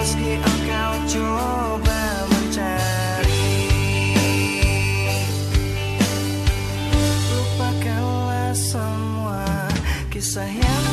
meski engkau coba mencari. Lupakanlah semua kisah yang